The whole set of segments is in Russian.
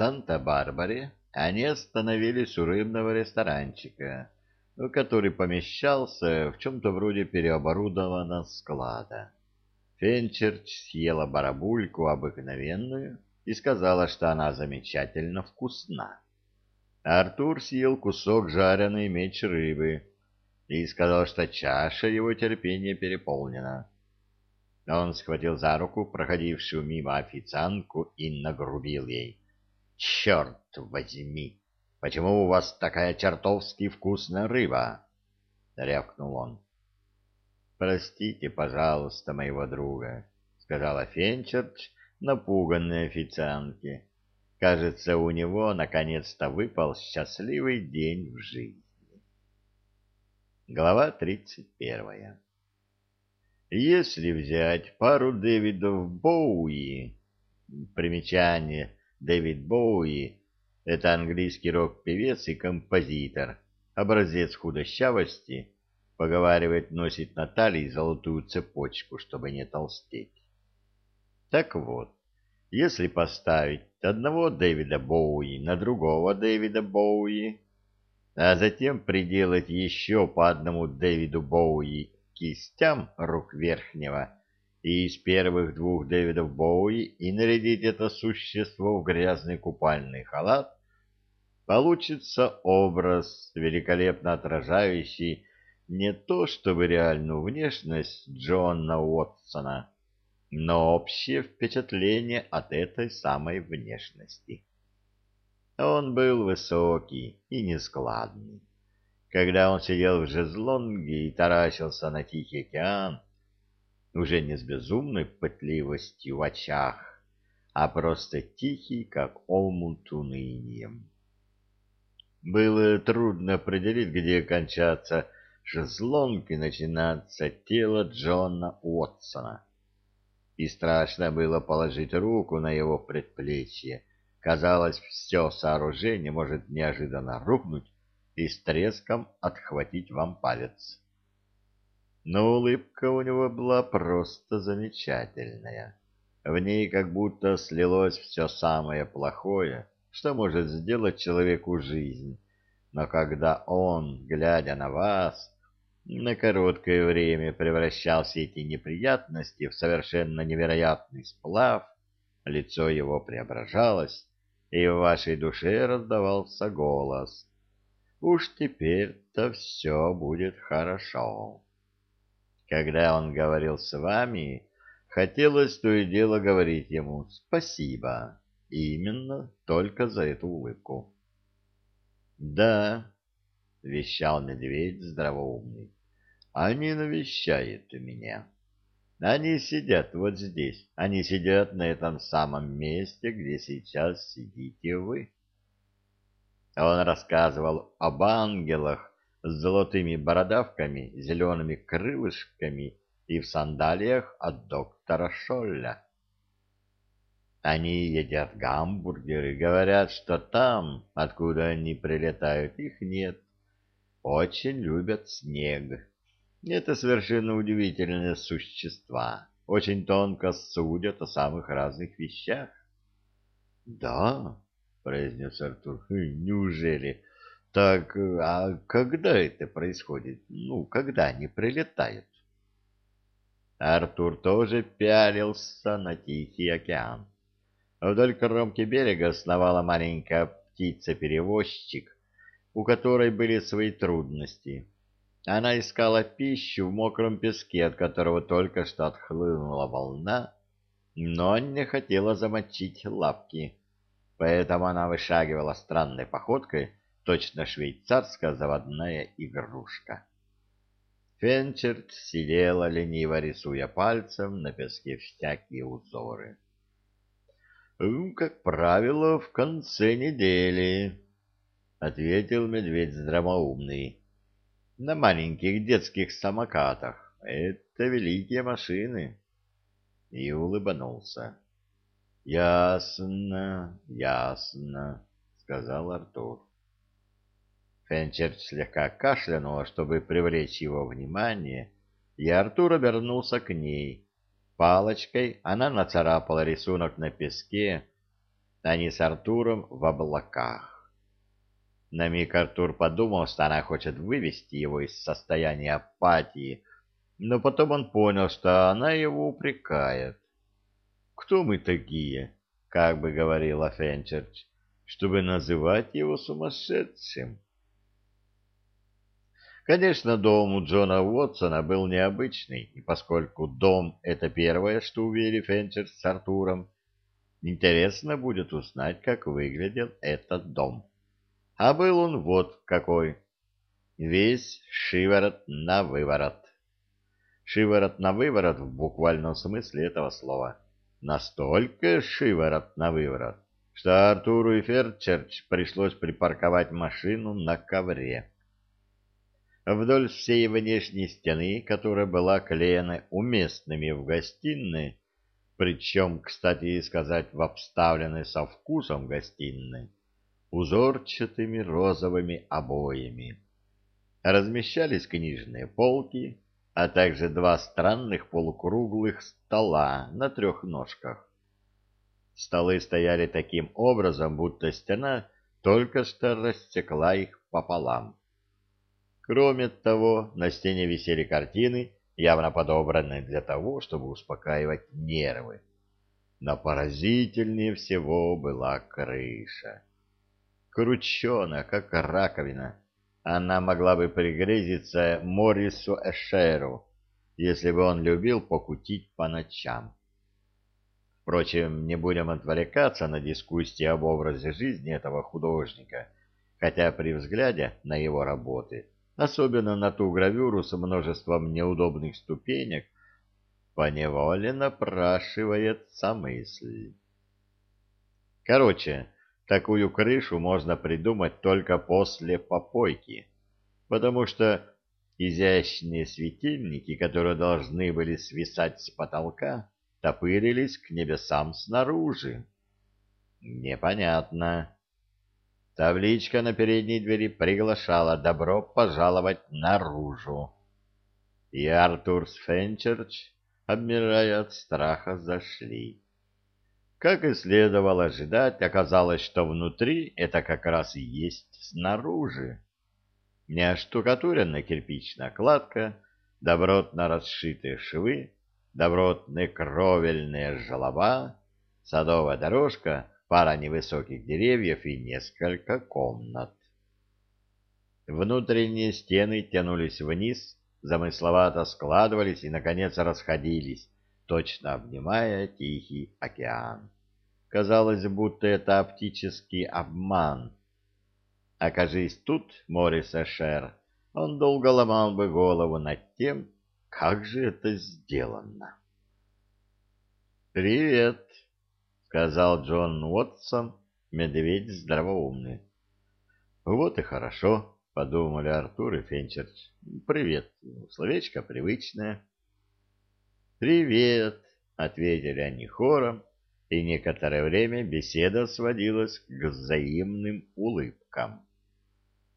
Санта-Барбаре они остановились у рыбного ресторанчика, который помещался в чем-то вроде переоборудованного склада. Фенчерч съела барабульку обыкновенную и сказала, что она замечательно вкусна. Артур съел кусок жареной меч рыбы и сказал, что чаша его терпения переполнена. Он схватил за руку проходившую мимо официантку и нагрубил ей. «Черт возьми! Почему у вас такая чертовски вкусная рыба?» — рявкнул он. «Простите, пожалуйста, моего друга», — сказала Фенчерч, напуганной официантке. Кажется, у него наконец-то выпал счастливый день в жизни. Глава тридцать первая Если взять пару Дэвидов Боуи, примечание Дэвид Боуи — это английский рок-певец и композитор, образец худощавости, поговаривает, носит на талии золотую цепочку, чтобы не толстеть. Так вот, если поставить одного Дэвида Боуи на другого Дэвида Боуи, а затем приделать еще по одному Дэвиду Боуи кистям рук верхнего и из первых двух Дэвидов Боуи и нарядить это существо в грязный купальный халат, получится образ, великолепно отражающий не то чтобы реальную внешность Джона Уотсона, но общее впечатление от этой самой внешности. Он был высокий и нескладный. Когда он сидел в жезлонге и таращился на Тихий океан, уже не с безумной пытливостью в очах, а просто тихий, как омут унынием. Было трудно определить, где кончаться шезлонг и начинаться тело Джона Уотсона и страшно было положить руку на его предплечье. Казалось, все сооружение может неожиданно рухнуть и с треском отхватить вам палец. Но улыбка у него была просто замечательная. В ней как будто слилось все самое плохое, что может сделать человеку жизнь. Но когда он, глядя на вас, на короткое время превращал все эти неприятности в совершенно невероятный сплав, лицо его преображалось, и в вашей душе раздавался голос. Уж теперь-то все будет хорошо. Когда он говорил с вами, хотелось то и дело говорить ему «спасибо», именно только за эту улыбку. «Да, — вещал медведь здравоумный. — Они навещают меня. Они сидят вот здесь. Они сидят на этом самом месте, где сейчас сидите вы. Он рассказывал об ангелах с золотыми бородавками, зелеными крылышками и в сандалиях от доктора Шолля. Они едят гамбургеры, говорят, что там, откуда они прилетают, их нет очень любят снег. Это совершенно удивительные существа, очень тонко судят о самых разных вещах. — Да, — произнес Артур, — неужели? Так, а когда это происходит? Ну, когда они прилетают? Артур тоже пялился на Тихий океан. Вдоль кромки берега сновала маленькая птица-перевозчик, у которой были свои трудности. Она искала пищу в мокром песке, от которого только что отхлынула волна, но не хотела замочить лапки, поэтому она вышагивала странной походкой, точно швейцарская заводная игрушка. Фенчерт сидела, лениво рисуя пальцем на песке всякие узоры. «Как правило, в конце недели», — ответил медведь здравоумный. — На маленьких детских самокатах. Это великие машины. И улыбнулся. — Ясно, ясно, — сказал Артур. Фенчер слегка кашлянула, чтобы привлечь его внимание, и Артур обернулся к ней. Палочкой она нацарапала рисунок на песке, они с Артуром в облаках. На миг Артур подумал, что она хочет вывести его из состояния апатии, но потом он понял, что она его упрекает. «Кто мы такие?» — как бы говорила Фенчерч, чтобы называть его сумасшедшим. Конечно, дом у Джона Уотсона был необычный, и поскольку дом — это первое, что увидели Фенчерч с Артуром, интересно будет узнать, как выглядел этот дом. А был он вот какой. Весь шиворот на выворот шиворот на выворот в буквальном смысле этого слова. Настолько шиворот на выворот, что Артуру и Ферчерч пришлось припарковать машину на ковре. Вдоль всей внешней стены, которая была клеена уместными в гостиной, причем, кстати сказать, в обставленной со вкусом гостиной, узорчатыми розовыми обоями. Размещались книжные полки, а также два странных полукруглых стола на трех ножках. Столы стояли таким образом, будто стена только что рассекла их пополам. Кроме того, на стене висели картины, явно подобранные для того, чтобы успокаивать нервы. Но поразительнее всего была крыша. Кручена, как раковина, она могла бы пригрезиться Морису Эшеру, если бы он любил покутить по ночам. Впрочем, не будем отвлекаться на дискуссии об образе жизни этого художника, хотя при взгляде на его работы, особенно на ту гравюру с множеством неудобных ступенек, поневоле напрашивается мысль. Короче, Такую крышу можно придумать только после попойки, потому что изящные светильники, которые должны были свисать с потолка, топырились к небесам снаружи. Непонятно. Табличка на передней двери приглашала добро пожаловать наружу. И Артур с Фенчерч, обмирая от страха, зашли. Как и следовало ожидать, оказалось, что внутри это как раз и есть снаружи. Неоштукатуренная кирпичная кладка, добротно расшитые швы, добротные кровельные желоба, садовая дорожка, пара невысоких деревьев и несколько комнат. Внутренние стены тянулись вниз, замысловато складывались и, наконец, расходились, точно обнимая Тихий океан. Казалось, будто это оптический обман. Окажись тут Морис Эшер, он долго ломал бы голову над тем, как же это сделано. «Привет», — сказал Джон Уотсон, медведь здравоумный. «Вот и хорошо», — подумали Артур и Фенчерч. «Привет, словечко привычное». «Привет», — ответили они хором, и некоторое время беседа сводилась к взаимным улыбкам.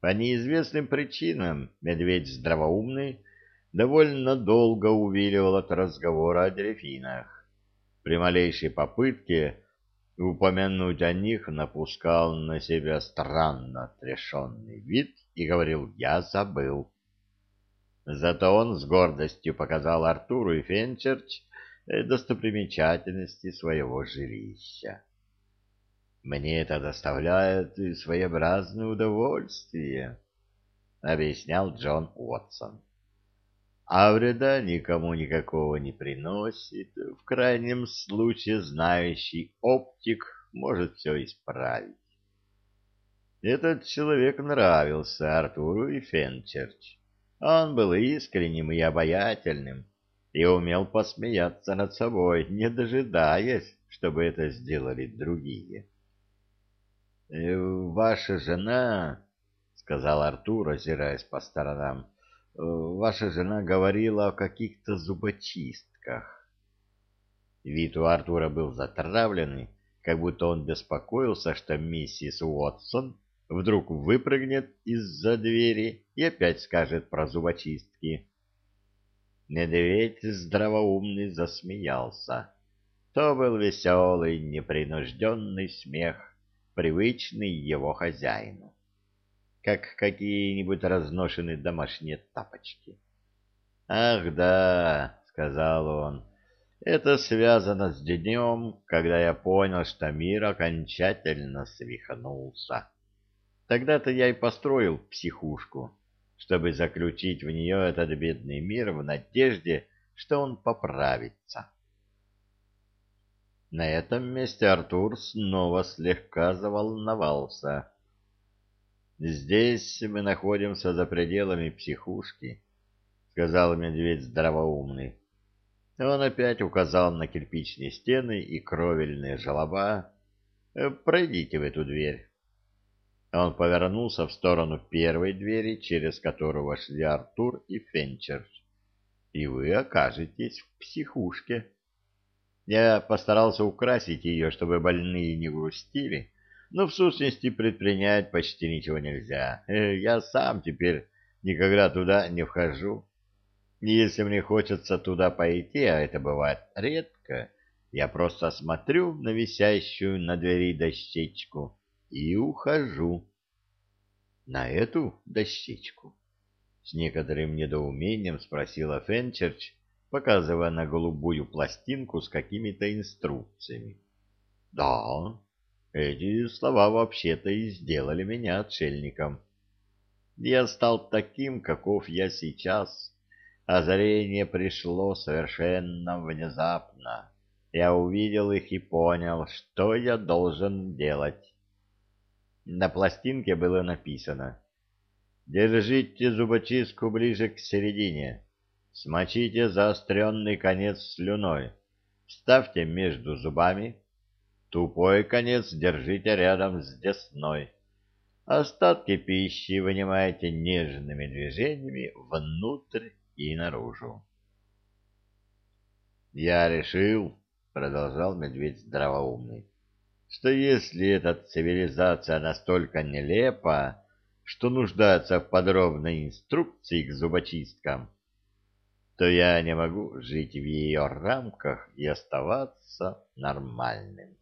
По неизвестным причинам медведь здравоумный довольно долго увиливал от разговора о дельфинах. При малейшей попытке упомянуть о них напускал на себя странно отрешенный вид и говорил «я забыл». Зато он с гордостью показал Артуру и Фенчерч э, достопримечательности своего жилища. «Мне это доставляет своеобразное удовольствие», — объяснял Джон Уотсон. «А вреда никому никакого не приносит. В крайнем случае знающий оптик может все исправить». Этот человек нравился Артуру и Фенчерч. Он был искренним и обаятельным, и умел посмеяться над собой, не дожидаясь, чтобы это сделали другие. «Э, «Ваша жена, — сказал Артур, озираясь по сторонам, — ваша жена говорила о каких-то зубочистках». Вид у Артура был затравленный, как будто он беспокоился, что миссис Уотсон вдруг выпрыгнет из-за двери и опять скажет про зубочистки. Медведь здравоумный засмеялся. то был веселый, непринужденный смех, привычный его хозяину, как какие-нибудь разношенные домашние тапочки. «Ах да», — сказал он, — «это связано с днем, когда я понял, что мир окончательно свихнулся. Тогда-то я и построил психушку» чтобы заключить в нее этот бедный мир в надежде, что он поправится. На этом месте Артур снова слегка заволновался. «Здесь мы находимся за пределами психушки», — сказал медведь здравоумный. Он опять указал на кирпичные стены и кровельные желоба. «Пройдите в эту дверь». Он повернулся в сторону первой двери, через которую вошли Артур и Фенчер. И вы окажетесь в психушке. Я постарался украсить ее, чтобы больные не грустили, но в сущности предпринять почти ничего нельзя. Э, я сам теперь никогда туда не вхожу. Если мне хочется туда пойти, а это бывает редко, я просто смотрю на висящую на двери дощечку и ухожу. На эту дощечку? С некоторым недоумением спросила Фенчерч, показывая на голубую пластинку с какими-то инструкциями. Да, эти слова вообще-то и сделали меня отшельником. Я стал таким, каков я сейчас. Озарение пришло совершенно внезапно. Я увидел их и понял, что я должен делать. На пластинке было написано «Держите зубочистку ближе к середине, смочите заостренный конец слюной, вставьте между зубами, тупой конец держите рядом с десной, остатки пищи вынимайте нежными движениями внутрь и наружу». «Я решил», — продолжал медведь здравоумный, что если эта цивилизация настолько нелепа, что нуждается в подробной инструкции к зубочисткам, то я не могу жить в ее рамках и оставаться нормальным.